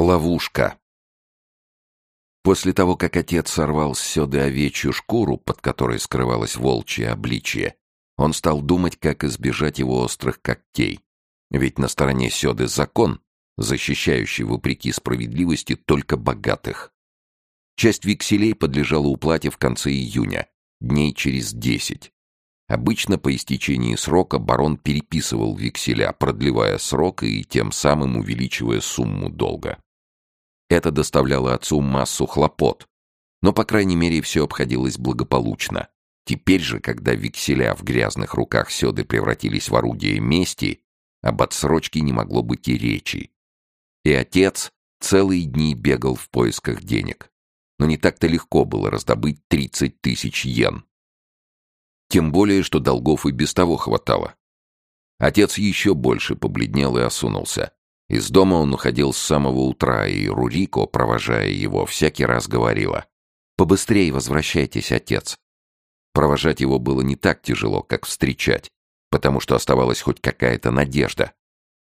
Ловушка. После того, как отец сорвал с Сёды овечью шкуру, под которой скрывалось волчье обличье, он стал думать, как избежать его острых когтей. Ведь на стороне Сёды закон, защищающий вопреки справедливости только богатых. Часть векселей подлежала уплате в конце июня, дней через десять. Обычно по истечении срока барон переписывал векселя, продлевая срок и тем самым увеличивая сумму долга. Это доставляло отцу массу хлопот, но, по крайней мере, все обходилось благополучно. Теперь же, когда векселя в грязных руках Сёды превратились в орудие мести, об отсрочке не могло быть и речи. И отец целые дни бегал в поисках денег. Но не так-то легко было раздобыть 30 тысяч йен. Тем более, что долгов и без того хватало. Отец еще больше побледнел и осунулся. Из дома он уходил с самого утра, и Рурико, провожая его, всякий раз говорила. «Побыстрее возвращайтесь, отец». Провожать его было не так тяжело, как встречать, потому что оставалась хоть какая-то надежда.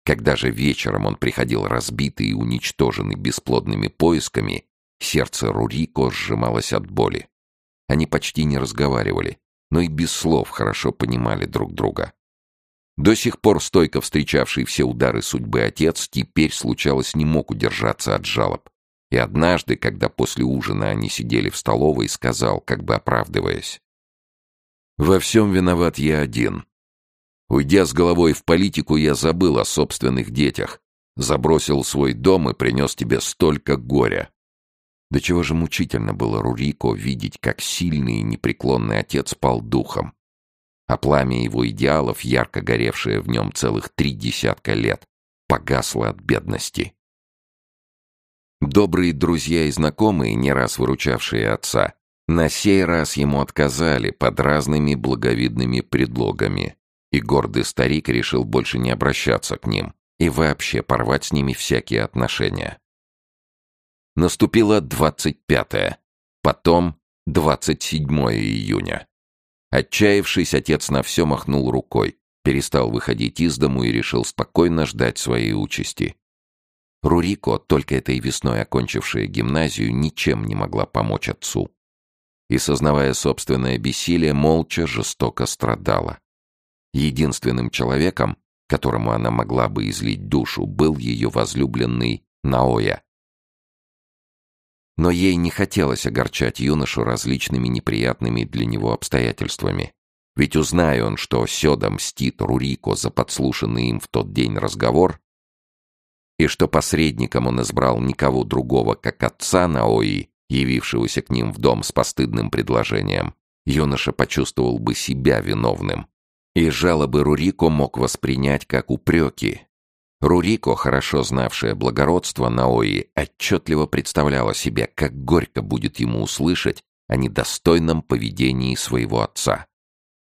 Когда же вечером он приходил разбитый и уничтоженный бесплодными поисками, сердце Рурико сжималось от боли. Они почти не разговаривали, но и без слов хорошо понимали друг друга. До сих пор стойко встречавший все удары судьбы отец теперь, случалось, не мог удержаться от жалоб. И однажды, когда после ужина они сидели в столовой, сказал, как бы оправдываясь. «Во всем виноват я один. Уйдя с головой в политику, я забыл о собственных детях, забросил свой дом и принес тебе столько горя». До чего же мучительно было Рурико видеть, как сильный и непреклонный отец пал духом а пламя его идеалов, ярко горевшее в нем целых три десятка лет, погасло от бедности. Добрые друзья и знакомые, не раз выручавшие отца, на сей раз ему отказали под разными благовидными предлогами, и гордый старик решил больше не обращаться к ним и вообще порвать с ними всякие отношения. Наступило 25-е, потом 27 июня. Отчаявшись, отец на все махнул рукой, перестал выходить из дому и решил спокойно ждать своей участи. Рурико, только этой весной окончившая гимназию, ничем не могла помочь отцу. И, сознавая собственное бессилие, молча, жестоко страдала. Единственным человеком, которому она могла бы излить душу, был ее возлюбленный Наоя, но ей не хотелось огорчать юношу различными неприятными для него обстоятельствами. Ведь узная он, что Сёда мстит Рурико за подслушанный им в тот день разговор, и что посредником он избрал никого другого, как отца Наои, явившегося к ним в дом с постыдным предложением, юноша почувствовал бы себя виновным. И жалобы Рурико мог воспринять как упреки, Рурико, хорошо знавшая благородство Наои, отчетливо представляла себе, как горько будет ему услышать о недостойном поведении своего отца.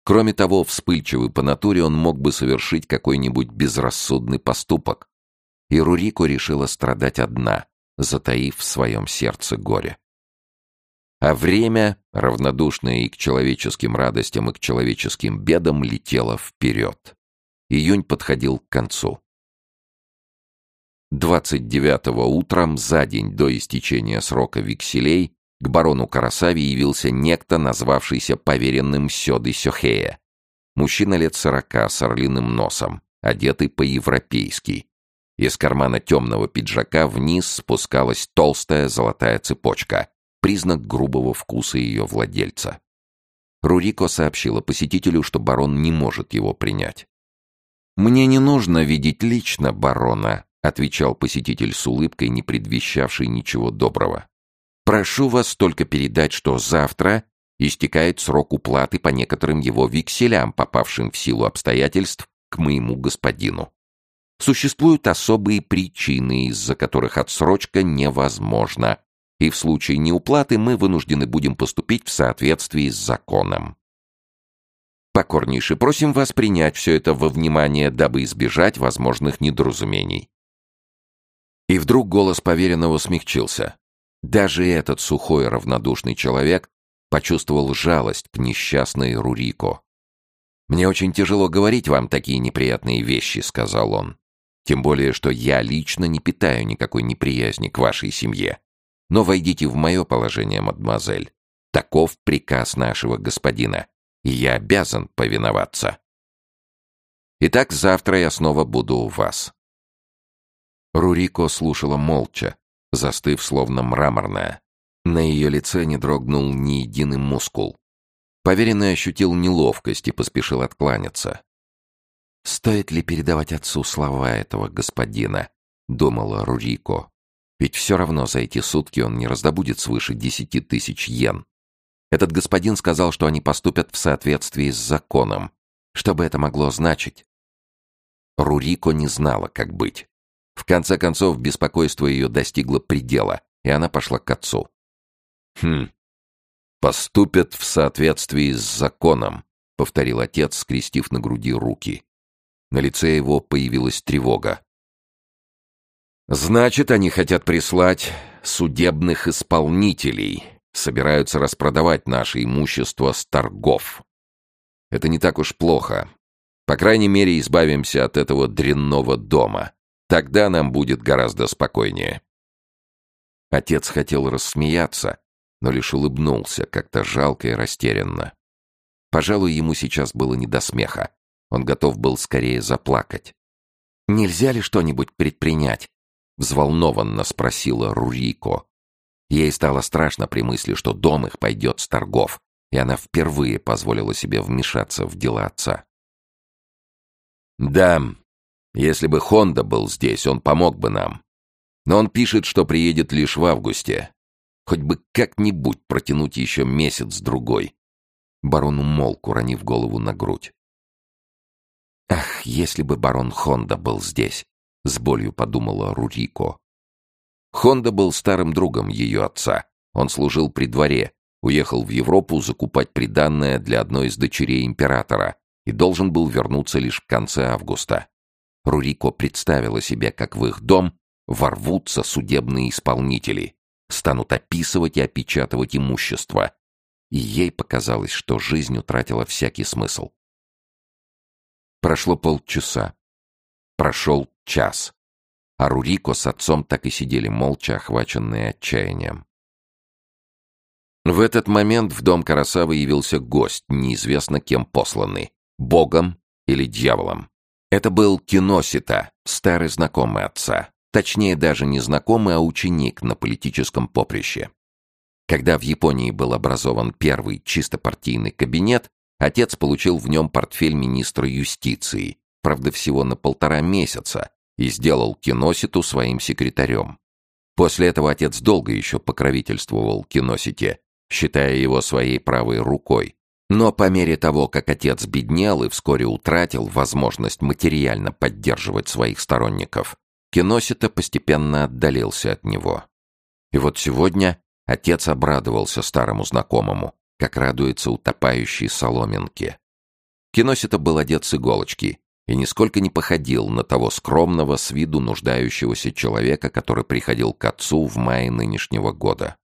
Кроме того, вспыльчивый по натуре он мог бы совершить какой-нибудь безрассудный поступок. И Рурико решила страдать одна, затаив в своем сердце горе. А время, равнодушное и к человеческим радостям, и к человеческим бедам, летело вперед. Июнь подходил к концу. 29-го утром, за день до истечения срока векселей, к барону Карасави явился некто, назвавшийся поверенным Сёды Сёхея. Мужчина лет сорока с орлиным носом, одетый по-европейски. Из кармана темного пиджака вниз спускалась толстая золотая цепочка, признак грубого вкуса ее владельца. Рурико сообщила посетителю, что барон не может его принять. «Мне не нужно видеть лично барона», отвечал посетитель с улыбкой, не предвещавшей ничего доброго. Прошу вас только передать, что завтра истекает срок уплаты по некоторым его векселям, попавшим в силу обстоятельств к моему господину. Существуют особые причины, из-за которых отсрочка невозможна, и в случае неуплаты мы вынуждены будем поступить в соответствии с законом. Покорнейше просим вас принять все это во внимание, дабы избежать возможных недоразумений. И вдруг голос поверенного смягчился. Даже этот сухой равнодушный человек почувствовал жалость к несчастной Рурико. «Мне очень тяжело говорить вам такие неприятные вещи», — сказал он. Тем более, что я лично не питаю никакой неприязни к вашей семье. Но войдите в мое положение, мадемуазель. Таков приказ нашего господина, и я обязан повиноваться. Итак, завтра я снова буду у вас». Рурико слушала молча, застыв словно мраморная. На ее лице не дрогнул ни единый мускул. Поверенный ощутил неловкость и поспешил откланяться. «Стоит ли передавать отцу слова этого господина?» — думала Рурико. «Ведь все равно за эти сутки он не раздобудет свыше десяти тысяч йен. Этот господин сказал, что они поступят в соответствии с законом. Что бы это могло значить? Рурико не знала, как быть. В конце концов, беспокойство ее достигло предела, и она пошла к отцу. «Хм, поступят в соответствии с законом», — повторил отец, скрестив на груди руки. На лице его появилась тревога. «Значит, они хотят прислать судебных исполнителей», собираются распродавать наше имущество с торгов. Это не так уж плохо. По крайней мере, избавимся от этого дрянного дома. Тогда нам будет гораздо спокойнее. Отец хотел рассмеяться, но лишь улыбнулся, как-то жалко и растерянно. Пожалуй, ему сейчас было не до смеха. Он готов был скорее заплакать. «Нельзя ли что-нибудь предпринять?» — взволнованно спросила Рурико. Ей стало страшно при мысли, что дом их пойдет с торгов, и она впервые позволила себе вмешаться в дела отца. «Да, если бы Хонда был здесь, он помог бы нам. Но он пишет, что приедет лишь в августе. Хоть бы как-нибудь протянуть еще месяц-другой». Барон умолк, уронив голову на грудь. «Ах, если бы барон Хонда был здесь!» — с болью подумала Рурико. Хонда был старым другом ее отца. Он служил при дворе, уехал в Европу закупать приданное для одной из дочерей императора и должен был вернуться лишь в конце августа. Рурико представила себе, как в их дом ворвутся судебные исполнители, станут описывать и опечатывать имущество. И ей показалось, что жизнь утратила всякий смысл. Прошло полчаса. Прошел час а Рурико с отцом так и сидели молча, охваченные отчаянием. В этот момент в дом Карасавы явился гость, неизвестно кем посланный — богом или дьяволом. Это был Киносита, старый знакомый отца. Точнее, даже не знакомый, а ученик на политическом поприще. Когда в Японии был образован первый чисто партийный кабинет, отец получил в нем портфель министра юстиции, правда, всего на полтора месяца, и сделал Киноситу своим секретарем. После этого отец долго еще покровительствовал Киносите, считая его своей правой рукой. Но по мере того, как отец беднел и вскоре утратил возможность материально поддерживать своих сторонников, Киносита постепенно отдалился от него. И вот сегодня отец обрадовался старому знакомому, как радуется утопающей соломинке. Киносита был одет с иголочки, и нисколько не походил на того скромного с виду нуждающегося человека, который приходил к отцу в мае нынешнего года.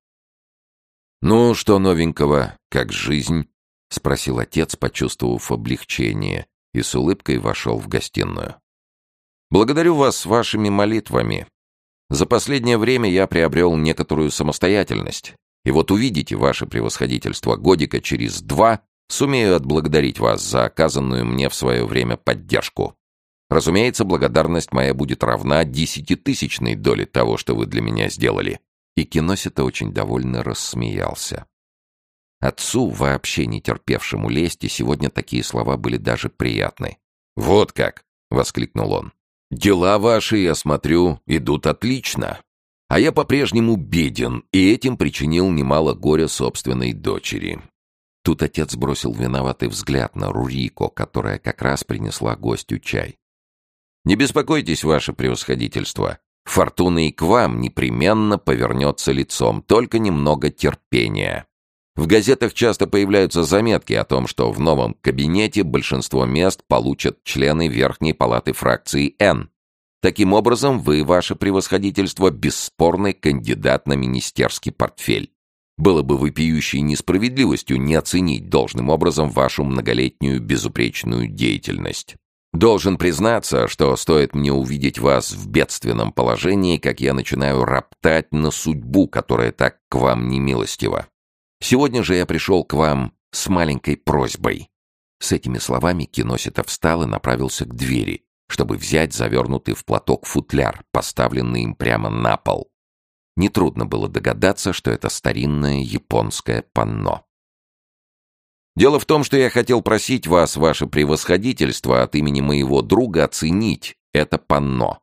«Ну, что новенького, как жизнь?» — спросил отец, почувствовав облегчение, и с улыбкой вошел в гостиную. «Благодарю вас вашими молитвами. За последнее время я приобрел некоторую самостоятельность, и вот увидите, ваше превосходительство, годика через два Сумею отблагодарить вас за оказанную мне в свое время поддержку. Разумеется, благодарность моя будет равна десятитысячной доле того, что вы для меня сделали». И Киносита очень довольно рассмеялся. Отцу, вообще не терпевшему лести, сегодня такие слова были даже приятны. «Вот как!» — воскликнул он. «Дела ваши, я смотрю, идут отлично. А я по-прежнему беден, и этим причинил немало горя собственной дочери. Тут отец бросил виноватый взгляд на Рурико, которая как раз принесла гостю чай. «Не беспокойтесь, ваше превосходительство. Фортуна и к вам непременно повернется лицом, только немного терпения. В газетах часто появляются заметки о том, что в новом кабинете большинство мест получат члены Верхней палаты фракции «Н». Таким образом, вы, ваше превосходительство, бесспорный кандидат на министерский портфель. Было бы вопиющей несправедливостью не оценить должным образом вашу многолетнюю безупречную деятельность. Должен признаться, что стоит мне увидеть вас в бедственном положении, как я начинаю роптать на судьбу, которая так к вам не милостива. Сегодня же я пришел к вам с маленькой просьбой». С этими словами Киноситов встал и направился к двери, чтобы взять завернутый в платок футляр, поставленный им прямо на пол. Нетрудно было догадаться, что это старинное японское панно. Дело в том, что я хотел просить вас, ваше превосходительство, от имени моего друга оценить это панно.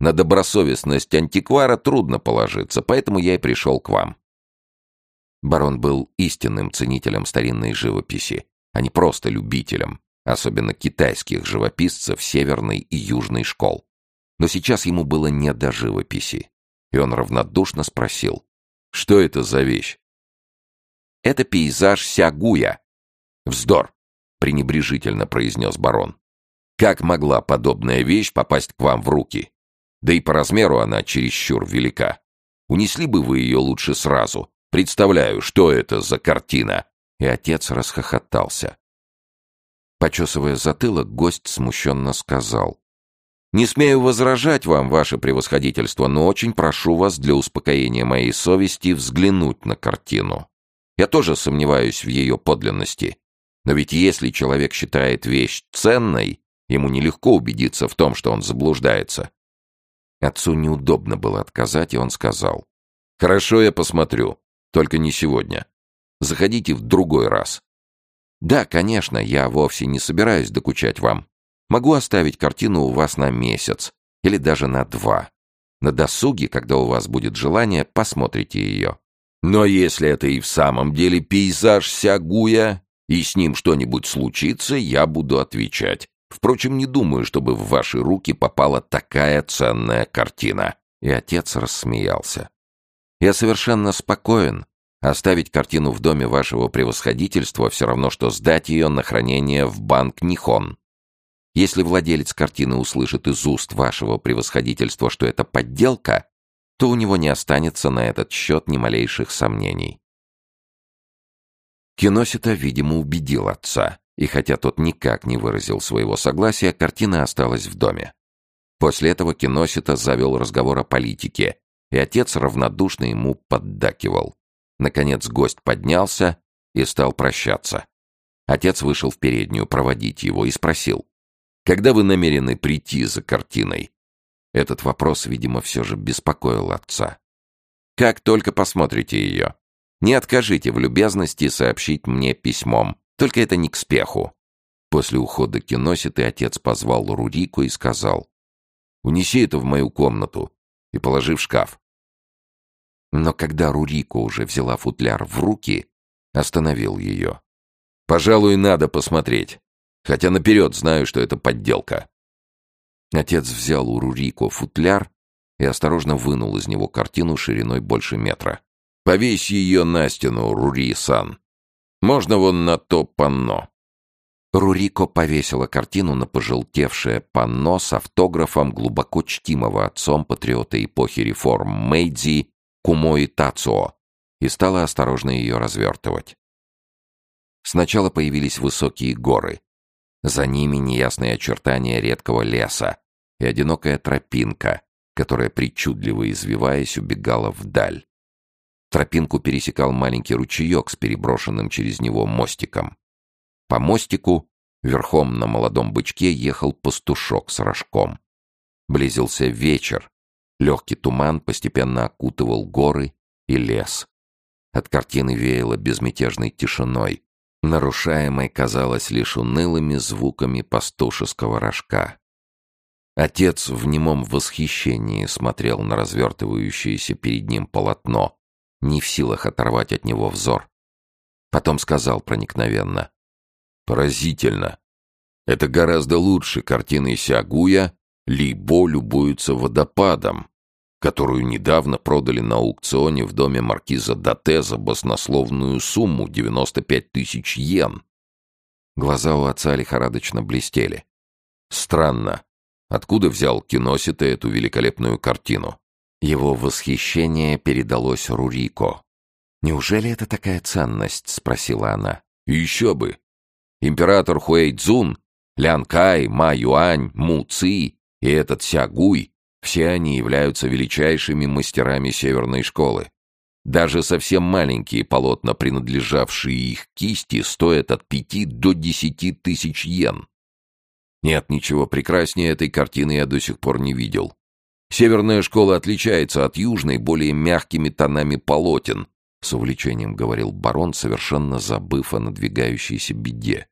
На добросовестность антиквара трудно положиться, поэтому я и пришел к вам. Барон был истинным ценителем старинной живописи, а не просто любителем, особенно китайских живописцев северной и южной школ. Но сейчас ему было не до живописи, и он равнодушно спросил, что это за вещь? «Это пейзаж Сягуя», «Вздор!» — пренебрежительно произнес барон. «Как могла подобная вещь попасть к вам в руки? Да и по размеру она чересчур велика. Унесли бы вы ее лучше сразу. Представляю, что это за картина!» И отец расхохотался. Почесывая затылок, гость смущенно сказал. «Не смею возражать вам, ваше превосходительство, но очень прошу вас для успокоения моей совести взглянуть на картину. Я тоже сомневаюсь в ее подлинности. Но ведь если человек считает вещь ценной, ему нелегко убедиться в том, что он заблуждается. Отцу неудобно было отказать, и он сказал. «Хорошо, я посмотрю. Только не сегодня. Заходите в другой раз». «Да, конечно, я вовсе не собираюсь докучать вам. Могу оставить картину у вас на месяц или даже на два. На досуге, когда у вас будет желание, посмотрите ее». «Но если это и в самом деле пейзаж Сягуя, и с ним что-нибудь случится, я буду отвечать. Впрочем, не думаю, чтобы в ваши руки попала такая ценная картина». И отец рассмеялся. «Я совершенно спокоен. Оставить картину в доме вашего превосходительства все равно, что сдать ее на хранение в банк Нихон. Если владелец картины услышит из уст вашего превосходительства, что это подделка, то у него не останется на этот счет ни малейших сомнений. Киносита, видимо, убедил отца, и хотя тот никак не выразил своего согласия, картина осталась в доме. После этого Киносита завел разговор о политике, и отец равнодушно ему поддакивал. Наконец гость поднялся и стал прощаться. Отец вышел в переднюю проводить его и спросил, «Когда вы намерены прийти за картиной?» Этот вопрос, видимо, все же беспокоил отца. «Как только посмотрите ее», не откажите в любезности сообщить мне письмом. Только это не к спеху». После ухода киноситы отец позвал Рурику и сказал. «Унеси это в мою комнату и положи в шкаф». Но когда Рурико уже взяла футляр в руки, остановил ее. «Пожалуй, надо посмотреть. Хотя наперед знаю, что это подделка». Отец взял у Рурико футляр и осторожно вынул из него картину шириной больше метра. Повесь ее на стену, Рури-сан. Можно вон на то панно». Рурико повесила картину на пожелтевшее панно с автографом глубоко чтимого отцом патриота эпохи реформ Мэйдзи Кумои Тацуо и стала осторожно ее развертывать. Сначала появились высокие горы. За ними неясные очертания редкого леса и одинокая тропинка, которая, причудливо извиваясь, убегала вдаль. Тропинку пересекал маленький ручеек с переброшенным через него мостиком. По мостику верхом на молодом бычке ехал пастушок с рожком. Близился вечер. Легкий туман постепенно окутывал горы и лес. От картины веяло безмятежной тишиной, нарушаемой, казалось, лишь унылыми звуками пастушеского рожка. Отец в немом восхищении смотрел на развертывающееся перед ним полотно, не в силах оторвать от него взор. Потом сказал проникновенно. «Поразительно. Это гораздо лучше картины Сягуя «Либо любуются водопадом», которую недавно продали на аукционе в доме маркиза Дате за баснословную сумму 95 тысяч йен. Глаза у отца лихорадочно блестели. Странно. Откуда взял Киносита эту великолепную картину? Его восхищение передалось Рурико. «Неужели это такая ценность?» — спросила она. «Еще бы! Император Хуэйцзун Лян Кай, Ма Юань, Му Ци и этот Сягуй — все они являются величайшими мастерами северной школы. Даже совсем маленькие полотна, принадлежавшие их кисти, стоят от пяти до десяти тысяч йен. Нет, ничего прекраснее этой картины я до сих пор не видел. Северная школа отличается от южной более мягкими тонами полотен, с увлечением говорил барон, совершенно забыв о надвигающейся беде.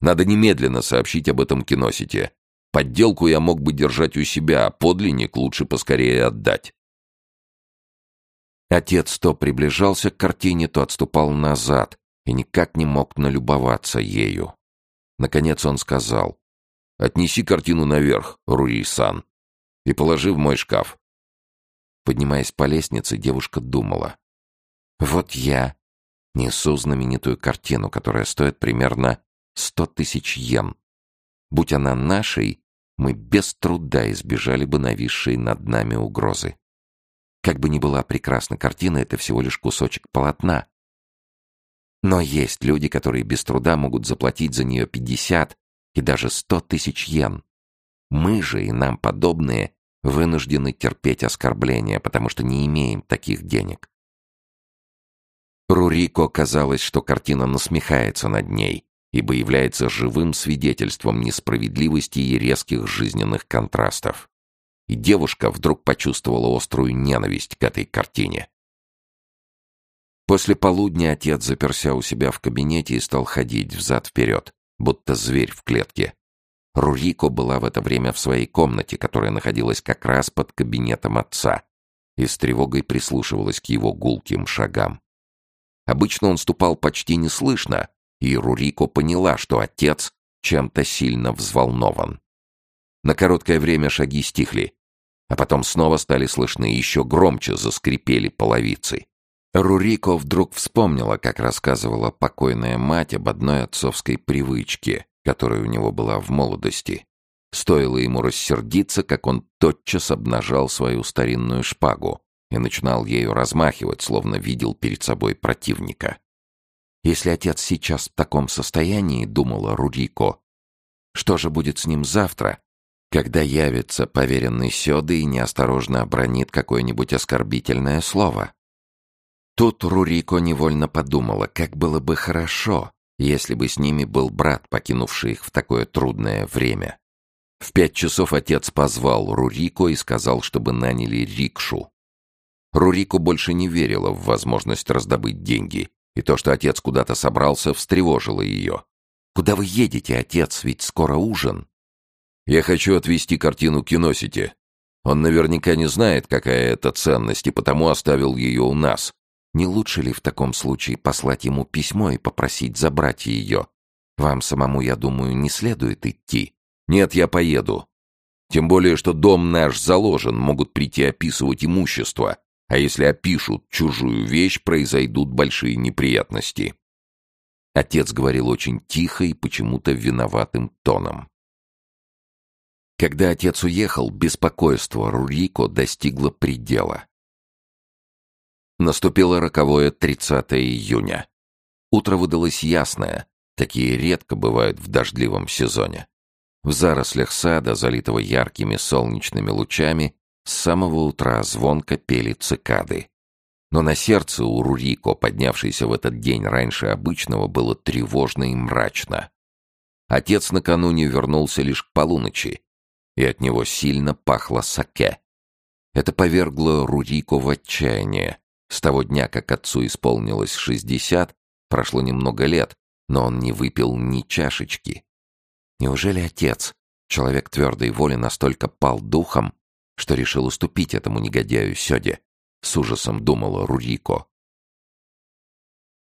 Надо немедленно сообщить об этом киносите. Подделку я мог бы держать у себя, а подлинник лучше поскорее отдать. Отец то приближался к картине, то отступал назад и никак не мог налюбоваться ею. Наконец он сказал, «Отнеси картину наверх, Рури-сан, и положи в мой шкаф». Поднимаясь по лестнице, девушка думала, «Вот я несу знаменитую картину, которая стоит примерно сто тысяч йен. Будь она нашей, мы без труда избежали бы нависшей над нами угрозы. Как бы ни была прекрасна картина, это всего лишь кусочек полотна. Но есть люди, которые без труда могут заплатить за нее 50 и даже 100 тысяч йен. Мы же и нам подобные вынуждены терпеть оскорбления, потому что не имеем таких денег. Рурико казалось, что картина насмехается над ней, ибо является живым свидетельством несправедливости и резких жизненных контрастов и девушка вдруг почувствовала острую ненависть к этой картине. После полудня отец заперся у себя в кабинете и стал ходить взад-вперед, будто зверь в клетке. Рурико была в это время в своей комнате, которая находилась как раз под кабинетом отца, и с тревогой прислушивалась к его гулким шагам. Обычно он ступал почти неслышно, и Рурико поняла, что отец чем-то сильно взволнован. На короткое время шаги стихли, а потом снова стали слышны еще громче заскрипели половицы. Рурико вдруг вспомнила, как рассказывала покойная мать об одной отцовской привычке, которая у него была в молодости. Стоило ему рассердиться, как он тотчас обнажал свою старинную шпагу и начинал ею размахивать, словно видел перед собой противника. «Если отец сейчас в таком состоянии, — думала Рурико, — что же будет с ним завтра, когда явится поверенный Сёды и неосторожно обронит какое-нибудь оскорбительное слово. Тут Рурико невольно подумала, как было бы хорошо, если бы с ними был брат, покинувший их в такое трудное время. В пять часов отец позвал Рурико и сказал, чтобы наняли рикшу. Рурико больше не верила в возможность раздобыть деньги, и то, что отец куда-то собрался, встревожило ее. «Куда вы едете, отец? Ведь скоро ужин». Я хочу отвезти картину к Киносите. Он наверняка не знает, какая это ценность, и потому оставил ее у нас. Не лучше ли в таком случае послать ему письмо и попросить забрать ее? Вам самому, я думаю, не следует идти. Нет, я поеду. Тем более, что дом наш заложен, могут прийти описывать имущество. А если опишут чужую вещь, произойдут большие неприятности. Отец говорил очень тихо и почему-то виноватым тоном. Когда отец уехал, беспокойство Рурико достигло предела. Наступило роковое 30 июня. Утро выдалось ясное, такие редко бывают в дождливом сезоне. В зарослях сада, залитого яркими солнечными лучами, с самого утра звонко пели цикады. Но на сердце у Рурико, поднявшейся в этот день раньше обычного, было тревожно и мрачно. Отец накануне вернулся лишь к полуночи, и от него сильно пахло саке. Это повергло Рурико в отчаяние. С того дня, как отцу исполнилось шестьдесят, прошло немного лет, но он не выпил ни чашечки. Неужели отец, человек твердой воли, настолько пал духом, что решил уступить этому негодяю Сёде? С ужасом думала Рурико.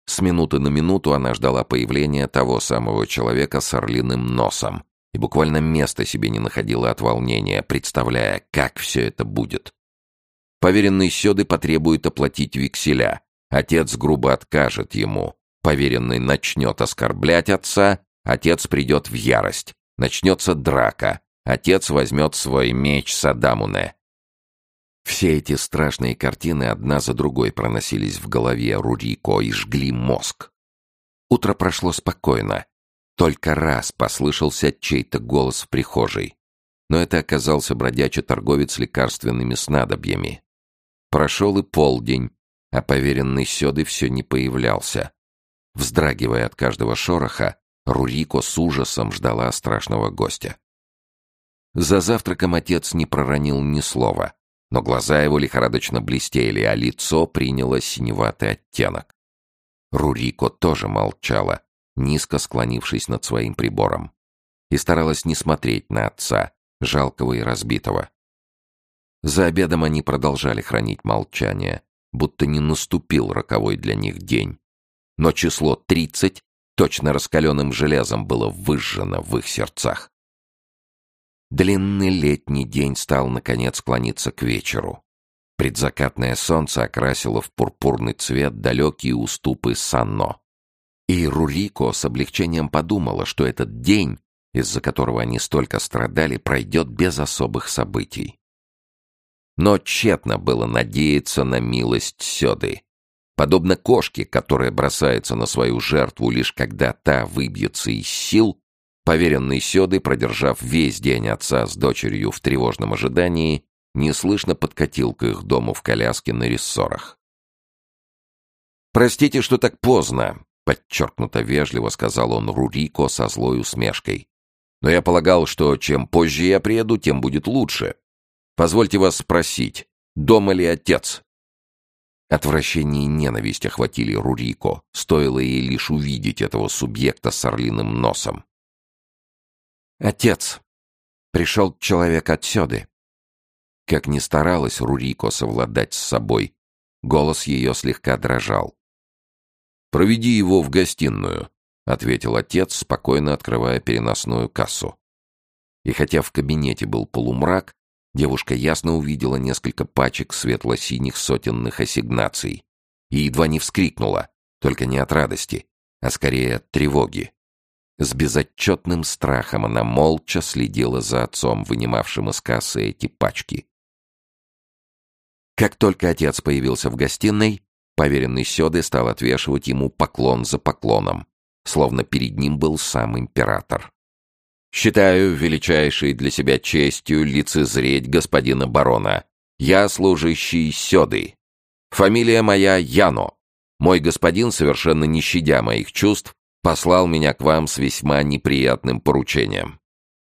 С минуты на минуту она ждала появления того самого человека с орлиным носом, и буквально места себе не находила от волнения, представляя, как все это будет. Поверенный Сёды потребует оплатить векселя. Отец грубо откажет ему. Поверенный начнет оскорблять отца, отец придет в ярость. Начнется драка. Отец возьмет свой меч Садамуне. Все эти страшные картины одна за другой проносились в голове Рурико и жгли мозг. Утро прошло спокойно, Только раз послышался чей-то голос в прихожей. Но это оказался бродячий торговец лекарственными снадобьями. Прошел и полдень, а поверенный Сёды все не появлялся. Вздрагивая от каждого шороха, Рурико с ужасом ждала страшного гостя. За завтраком отец не проронил ни слова, но глаза его лихорадочно блестели, а лицо приняло синеватый оттенок. Рурико тоже молчала, низко склонившись над своим прибором, и старалась не смотреть на отца, жалкого и разбитого. За обедом они продолжали хранить молчание, будто не наступил роковой для них день. Но число тридцать точно раскаленным железом было выжжено в их сердцах. Длинный летний день стал, наконец, клониться к вечеру. Предзакатное солнце окрасило в пурпурный цвет далекие уступы Санно. И Рурико с облегчением подумала, что этот день, из-за которого они столько страдали, пройдет без особых событий. Но тщетно было надеяться на милость Сёды. Подобно кошке, которая бросается на свою жертву лишь когда та выбьется из сил, поверенный Сёды, продержав весь день отца с дочерью в тревожном ожидании, неслышно подкатил к их дому в коляске на рессорах. «Простите, что так поздно», — подчеркнуто вежливо сказал он Рурико со злой усмешкой. «Но я полагал, что чем позже я приеду, тем будет лучше. Позвольте вас спросить, дома ли отец?» Отвращение и ненависть охватили Рурико, стоило ей лишь увидеть этого субъекта с орлиным носом. «Отец! Пришел человек отсюда!» Как ни старалась Рурико совладать с собой, голос ее слегка дрожал. «Проведи его в гостиную», — ответил отец, спокойно открывая переносную кассу. И хотя в кабинете был полумрак, Девушка ясно увидела несколько пачек светло-синих сотенных ассигнаций и едва не вскрикнула, только не от радости, а скорее от тревоги. С безотчетным страхом она молча следила за отцом, вынимавшим из кассы эти пачки. Как только отец появился в гостиной, поверенный Сёды стал отвешивать ему поклон за поклоном, словно перед ним был сам император. Считаю величайшей для себя честью лицезреть господина барона. Я служащий Сёды. Фамилия моя Яно. Мой господин, совершенно не щадя моих чувств, послал меня к вам с весьма неприятным поручением.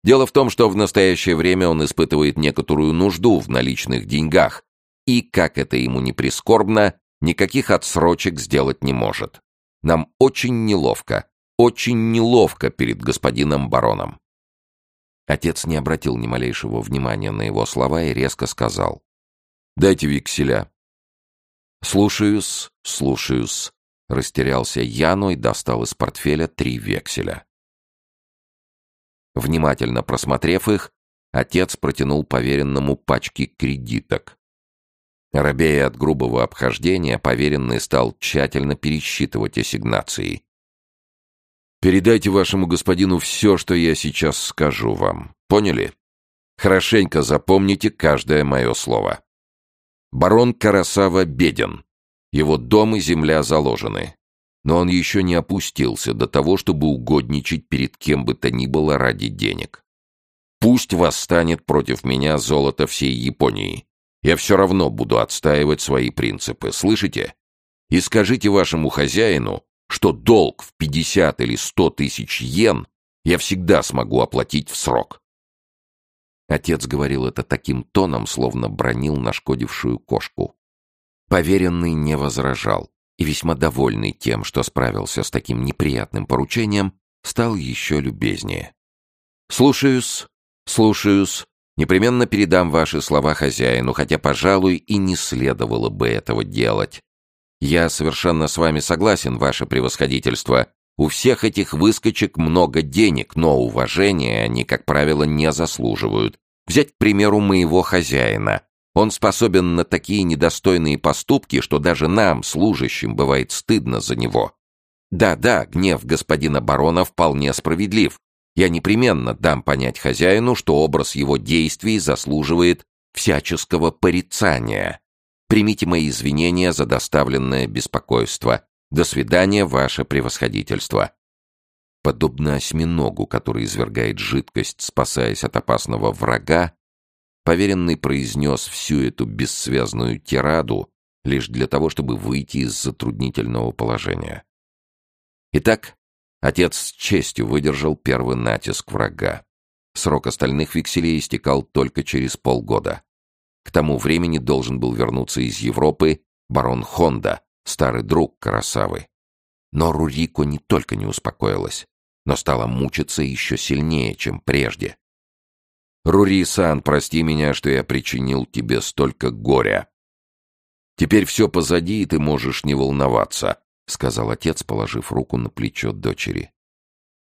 Дело в том, что в настоящее время он испытывает некоторую нужду в наличных деньгах, и, как это ему не прискорбно, никаких отсрочек сделать не может. Нам очень неловко, очень неловко перед господином бароном. Отец не обратил ни малейшего внимания на его слова и резко сказал. «Дайте векселя». «Слушаюсь, слушаюсь», — растерялся Яну и достал из портфеля три векселя. Внимательно просмотрев их, отец протянул поверенному пачки кредиток. Робея от грубого обхождения, поверенный стал тщательно пересчитывать ассигнации. Передайте вашему господину все, что я сейчас скажу вам. Поняли? Хорошенько запомните каждое мое слово. Барон Карасава беден. Его дом и земля заложены. Но он еще не опустился до того, чтобы угодничать перед кем бы то ни было ради денег. Пусть восстанет против меня золото всей Японии. Я все равно буду отстаивать свои принципы, слышите? И скажите вашему хозяину, что долг в 50 или 100 тысяч йен я всегда смогу оплатить в срок. Отец говорил это таким тоном, словно бронил нашкодившую кошку. Поверенный не возражал и, весьма довольный тем, что справился с таким неприятным поручением, стал еще любезнее. «Слушаюсь, слушаюсь. Непременно передам ваши слова хозяину, хотя, пожалуй, и не следовало бы этого делать. «Я совершенно с вами согласен, ваше превосходительство. У всех этих выскочек много денег, но уважения они, как правило, не заслуживают. Взять, к примеру, моего хозяина. Он способен на такие недостойные поступки, что даже нам, служащим, бывает стыдно за него. Да-да, гнев господина барона вполне справедлив. Я непременно дам понять хозяину, что образ его действий заслуживает всяческого порицания. Примите мои извинения за доставленное беспокойство. До свидания, ваше превосходительство». подобно осьминогу, который извергает жидкость, спасаясь от опасного врага, поверенный произнес всю эту бессвязную тираду лишь для того, чтобы выйти из затруднительного положения. Итак, отец с честью выдержал первый натиск врага. Срок остальных векселей истекал только через полгода. К тому времени должен был вернуться из Европы барон Хонда, старый друг Карасавы. Но Рурико не только не успокоилась, но стала мучиться еще сильнее, чем прежде. «Рури-сан, прости меня, что я причинил тебе столько горя. Теперь все позади, и ты можешь не волноваться», — сказал отец, положив руку на плечо дочери.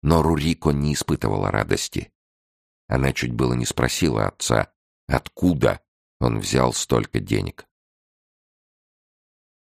Но Рурико не испытывала радости. Она чуть было не спросила отца, откуда он взял столько денег.